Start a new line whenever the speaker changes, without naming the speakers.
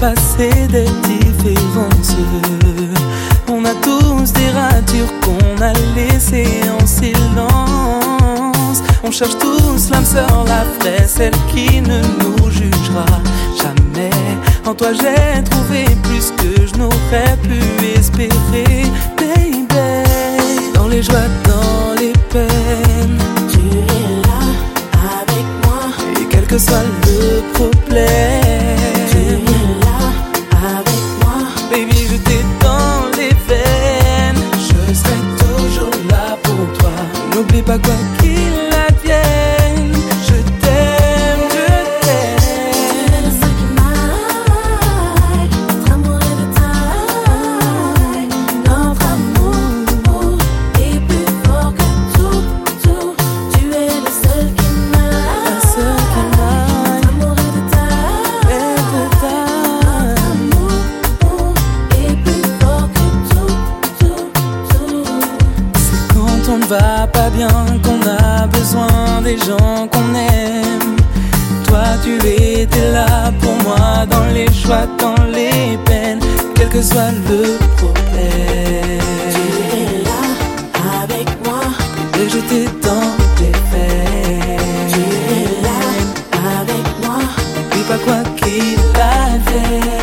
des différences. On a tous des ratures qu'on a laissées en silence. On cherche tous l'âme sœur, la vraie, celle qui ne nous jugera jamais. En toi j'ai trouvé plus que je n'aurais pu espérer, N'oublie pas quoi va pas bien, qu'on a besoin des gens qu'on aime. Toi, tu étais là pour moi dans les choix, dans les peines, quel que soit le problème. Tu es
là avec moi
et j'étais dans tes peines. Tu es là
avec moi,
dis pas quoi qu'il t'avait.